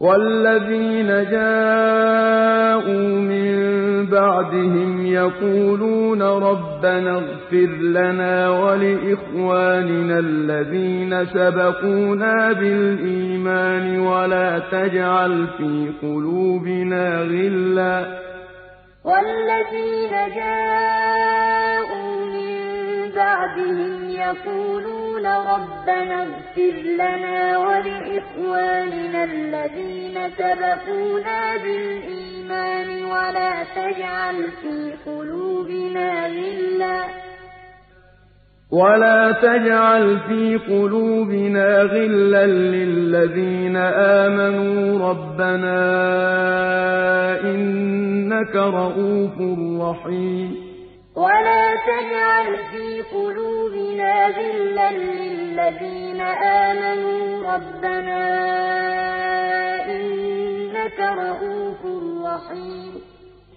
وَالَّذِينَ جَاءُوا مِن بَعْدِهِمْ يَقُولُونَ رَبَّنَا اغْفِرْ لَنَا وَلِإِخْوَانِنَا الَّذِينَ سَبَقُونَا بِالْإِيمَانِ وَلَا تَجْعَلْ فِي قُلُوبِنَا غِلًّا. وَالَّذِينَ جَاءُوا مِن بَعْدِهِمْ يَقُولُونَ رَبَّنَا اغْفِرْ لَنَا وَلِإِخْوَانِنَا الَّذِينَ سَبَقُونَا بِالْإِيمَانِ وَلَا تَجْعَلْ فِي قُلُوبِنَا غِلًّا. ولا تجعل في قلوبنا غلا للذين آمنوا ربنا إنك رؤوف رحيم. ولا تجعل في قلوبنا غلا للذين آمنوا ربنا رؤوف رحيم.